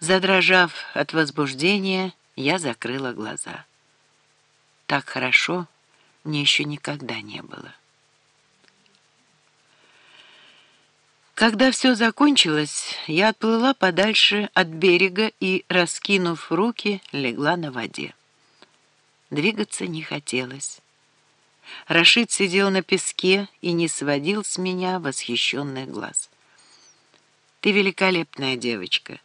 Задрожав от возбуждения, я закрыла глаза. Так хорошо мне еще никогда не было. Когда все закончилось, я отплыла подальше от берега и, раскинув руки, легла на воде. Двигаться не хотелось. Рашид сидел на песке и не сводил с меня восхищенных глаз. «Ты великолепная девочка.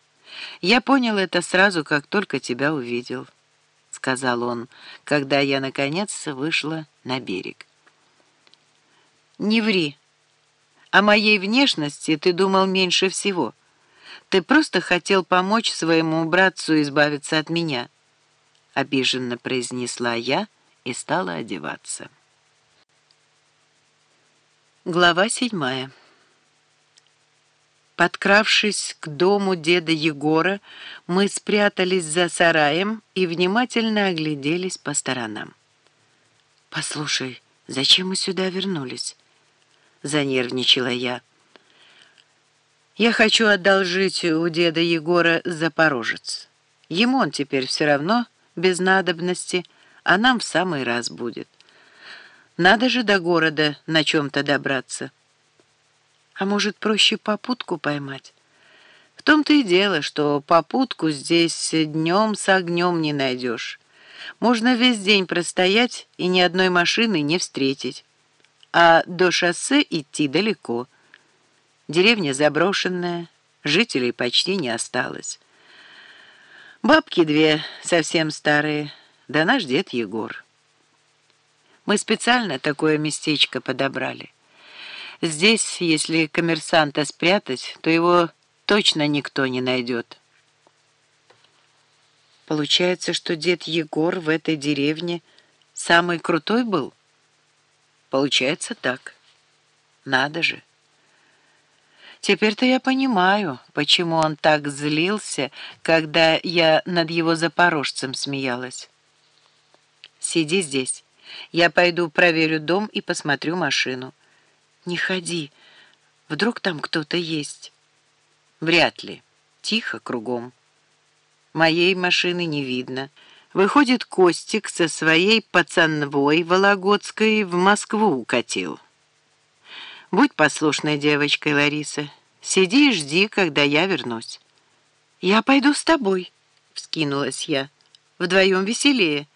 Я понял это сразу, как только тебя увидел», — сказал он, когда я, наконец, вышла на берег. «Не ври. О моей внешности ты думал меньше всего. Ты просто хотел помочь своему братцу избавиться от меня», — обиженно произнесла я и стала одеваться. Глава седьмая. Подкравшись к дому деда Егора, мы спрятались за сараем и внимательно огляделись по сторонам. «Послушай, зачем мы сюда вернулись?» — занервничала я. «Я хочу одолжить у деда Егора запорожец. Ему он теперь все равно без надобности, а нам в самый раз будет». Надо же до города на чем-то добраться. А может, проще попутку поймать? В том-то и дело, что попутку здесь днем с огнем не найдешь. Можно весь день простоять и ни одной машины не встретить. А до шоссе идти далеко. Деревня заброшенная, жителей почти не осталось. Бабки две совсем старые, да наш дед Егор. Мы специально такое местечко подобрали. Здесь, если коммерсанта спрятать, то его точно никто не найдет. Получается, что дед Егор в этой деревне самый крутой был? Получается так. Надо же. Теперь-то я понимаю, почему он так злился, когда я над его запорожцем смеялась. Сиди здесь. Я пойду проверю дом и посмотрю машину. Не ходи. Вдруг там кто-то есть? Вряд ли. Тихо кругом. Моей машины не видно. Выходит, Костик со своей пацанвой Вологодской в Москву укатил. Будь послушной девочкой, Лариса. Сиди и жди, когда я вернусь. Я пойду с тобой, вскинулась я. Вдвоем веселее.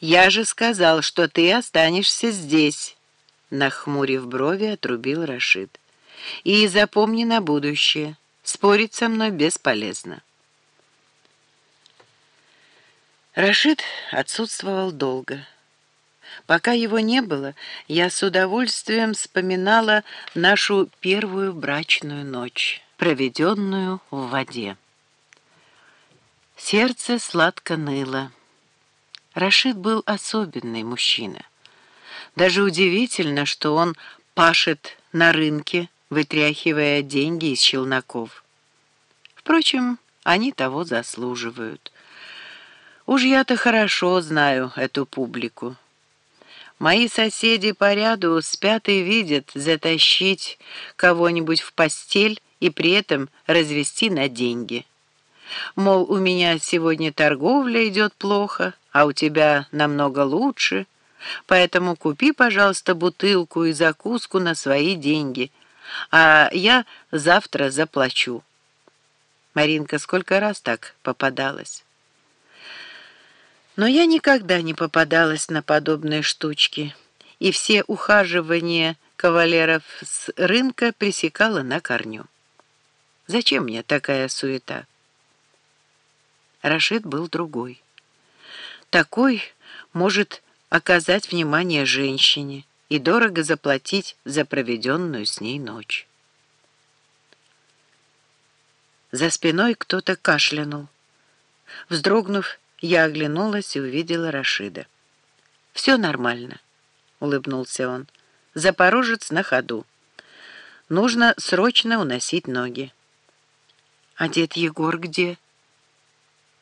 «Я же сказал, что ты останешься здесь», — нахмурив брови, отрубил Рашид. «И запомни на будущее, спорить со мной бесполезно». Рашид отсутствовал долго. Пока его не было, я с удовольствием вспоминала нашу первую брачную ночь, проведенную в воде. Сердце сладко ныло. Рашид был особенный мужчина. Даже удивительно, что он пашет на рынке, вытряхивая деньги из челноков. Впрочем, они того заслуживают. Уж я-то хорошо знаю эту публику. Мои соседи по ряду спят и видят затащить кого-нибудь в постель и при этом развести на деньги. Мол, у меня сегодня торговля идет плохо, а у тебя намного лучше, поэтому купи, пожалуйста, бутылку и закуску на свои деньги, а я завтра заплачу. Маринка сколько раз так попадалась. Но я никогда не попадалась на подобные штучки, и все ухаживания кавалеров с рынка пресекала на корню. Зачем мне такая суета? Рашид был другой. Такой может оказать внимание женщине и дорого заплатить за проведенную с ней ночь. За спиной кто-то кашлянул. Вздрогнув, я оглянулась и увидела Рашида. «Все нормально», — улыбнулся он. «Запорожец на ходу. Нужно срочно уносить ноги». «А дед Егор где?»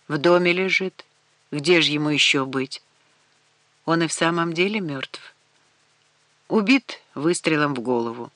В доме лежит. Где же ему еще быть? Он и в самом деле мертв. Убит выстрелом в голову.